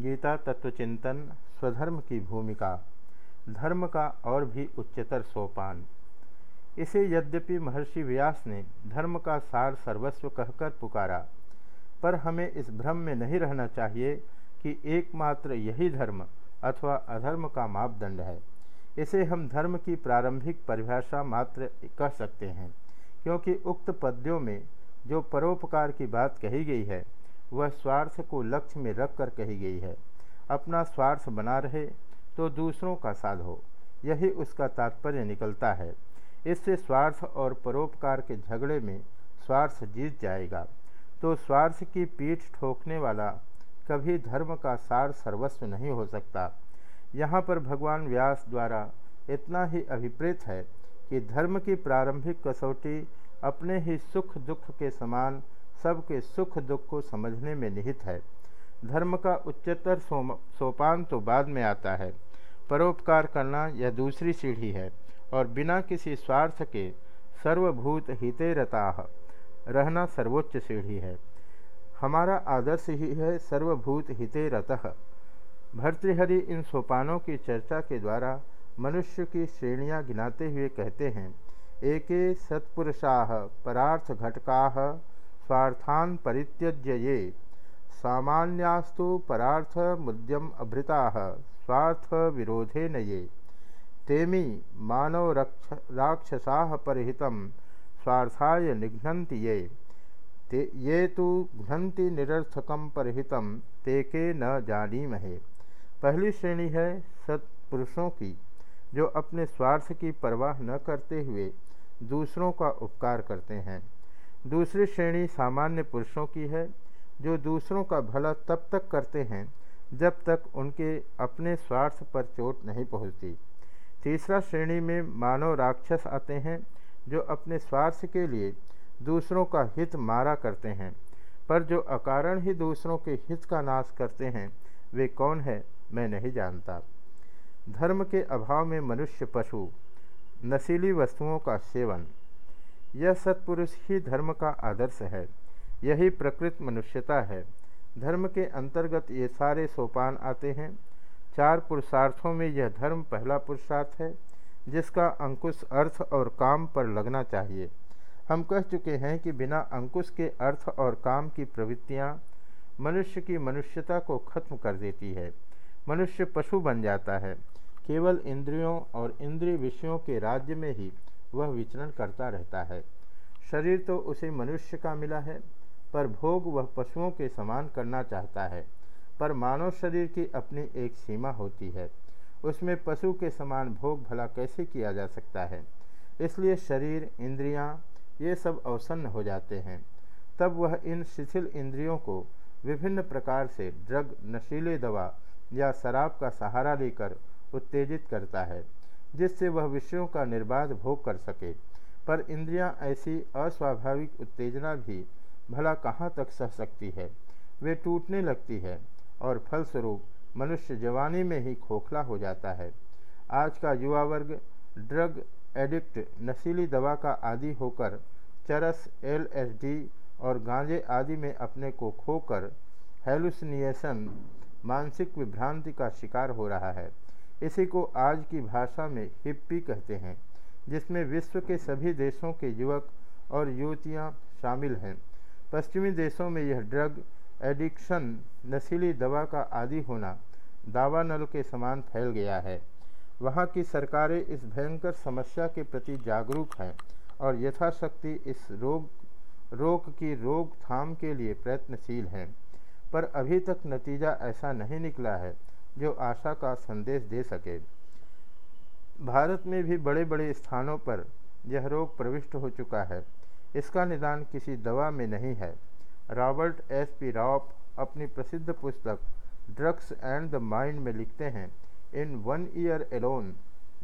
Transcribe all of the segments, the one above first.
गीता तत्वचिंतन स्वधर्म की भूमिका, धर्म का और भी उच्चतर सोपान। इसे यद्यपि महर्षि व्यास ने धर्म का सार सर्वस्व कहकर पुकारा, पर हमें इस भ्रम में नहीं रहना चाहिए कि एकमात्र यही धर्म अथवा अधर्म का मापदंड है। इसे हम धर्म की प्रारंभिक परिभाषा मात्र कह सकते हैं, क्योंकि उक्त पद्यों में जो परोपकार की बात कही गई है वह स्वार्थ को लक्ष्य में रख कर कही गई है। अपना स्वार्थ बना रहे तो दूसरों का साध हो। यही उसका तात्पर्य निकलता है। इससे स्वार्थ और परोपकार के झगड़े में स्वार्थ जीत जाएगा। तो स्वार्थ की पीठ ठोकने वाला कभी धर्म का सार सर्वस्व नहीं हो सकता। यहाँ पर भगवान व्यास द्वारा इतना ही अभिप्रेत है कि धर्म की प्रारंभिक कसौटी अपने ही सुख दुख के समान सबके सुख दुख को समझने में निहित है। धर्म का उच्चतर सोपान तो बाद में आता है। परोपकार करना यह दूसरी सीढ़ी है, और बिना किसी स्वार्थ के सर्वभूत हिते रता रहना सर्वोच्च सीढ़ी है। हमारा आदर्श ही है सर्वभूत हिते रतः भर्तृहरि इन सोपानों की चर्चा के द्वारा मनुष्य की श्रेणियाँ गिनाते हुए कहते हैं, एके सत्पुरुषा परार्थ घटका स्वार्थान परित्यज्य ये सामान्यास्तु परार्थ मुद्यम अभृता स्वार्थ विरोधे न ये तेमी मानव रक्ष राक्षसा परहित स्वार्थाय निघ्नन्ति ये। ते ये तो घ्नन्ति निरर्थकम परहित, ते के न जानीमहे। पहली श्रेणी है सत्पुरुषों की, जो अपने स्वार्थ की परवाह न करते हुए दूसरों का उपकार करते हैं। दूसरी श्रेणी सामान्य पुरुषों की है, जो दूसरों का भला तब तक करते हैं, जब तक उनके अपने स्वार्थ पर चोट नहीं पहुँचती। तीसरा श्रेणी में मानव राक्षस आते हैं, जो अपने स्वार्थ के लिए दूसरों का हित मारा करते हैं, पर जो अकारण ही दूसरों के हित का नाश करते हैं, वे कौन है, मैं नहीं जानता। धर्म के अभाव में मनुष्य पशु, नशीली वस्तुओं का सेवन। यह सत्पुरुष ही धर्म का आदर्श है, यही प्रकृत मनुष्यता है। धर्म के अंतर्गत ये सारे सोपान आते हैं। चार पुरुषार्थों में यह धर्म पहला पुरुषार्थ है, जिसका अंकुश अर्थ और काम पर लगना चाहिए। हम कह चुके हैं कि बिना अंकुश के अर्थ और काम की प्रवृत्तियाँ मनुष्य की मनुष्यता को खत्म कर देती है। मनुष्य पशु बन जाता है। केवल इंद्रियों और इंद्रिय विषयों के राज्य में ही वह विचरण करता रहता है। शरीर तो उसे मनुष्य का मिला है, पर भोग वह पशुओं के समान करना चाहता है। पर मानव शरीर की अपनी एक सीमा होती है। उसमें पशु के समान भोग भला कैसे किया जा सकता है? इसलिए शरीर, इंद्रियाँ, ये सब अवसन्न हो जाते हैं। तब वह इन शिथिल इंद्रियों को विभिन्न प्रकार से ड्रग, नशीले दवा या शराब का सहारा लेकर उत्तेजित करता है। जिससे वह विषयों का निर्बाध भोग कर सके। पर इंद्रियाँ ऐसी अस्वाभाविक उत्तेजना भी भला कहाँ तक सह सकती है? वे टूटने लगती है और फलस्वरूप मनुष्य जवानी में ही खोखला हो जाता है। आज का युवा वर्ग ड्रग एडिक्ट, नशीली दवा का आदि होकर, चरस, एलएसडी और गांजे आदि में अपने को खोकर हेलुसिनिएशन मानसिक विभ्रांति का शिकार हो रहा है। इसी को आज की भाषा में हिप्पी कहते हैं, जिसमें विश्व के सभी देशों के युवक और युवतियाँ शामिल हैं। पश्चिमी देशों में यह ड्रग एडिक्शन, नशीली दवा का आदि होना दावा नल के समान फैल गया है। वहाँ की सरकारें इस भयंकर समस्या के प्रति जागरूक हैं और यथाशक्ति इस रोग रोग की रोकथाम के लिए प्रयत्नशील हैं। पर अभी तक नतीजा ऐसा नहीं निकला है जो आशा का संदेश दे सके। भारत में भी बड़े बड़े स्थानों पर यह रोग प्रविष्ट हो चुका है। इसका निदान किसी दवा में नहीं है। Robert S. पी. रॉप अपनी प्रसिद्ध पुस्तक, ड्रग्स एंड द माइंड में लिखते हैं, in one year alone,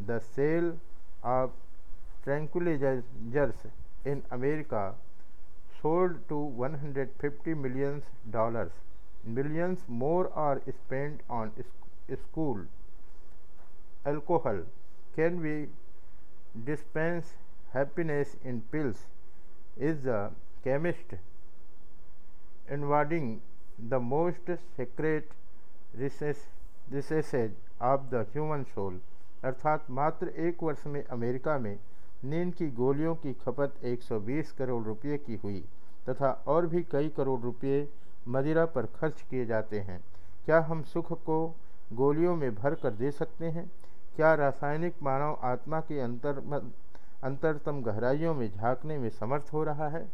the sale of tranquillisers in America sold to 150 millions dollars. Millions more are spent on school alcohol can we dispense happiness in pills is the chemist invading the most secret recesses of the human soul अर्थात मात्र एक वर्ष में America में नींद की गोलियों की खपत 120 करोड़ रुपए की हुई तथा और भी कई करोड़ रुपए मदिरा पर खर्च किए जाते हैं। क्या हम सुख को गोलियों में भर कर दे सकते हैं? क्या रासायनिक मानव आत्मा के अंतर, अंतरतम गहराइयों में झांकने में समर्थ हो रहा है?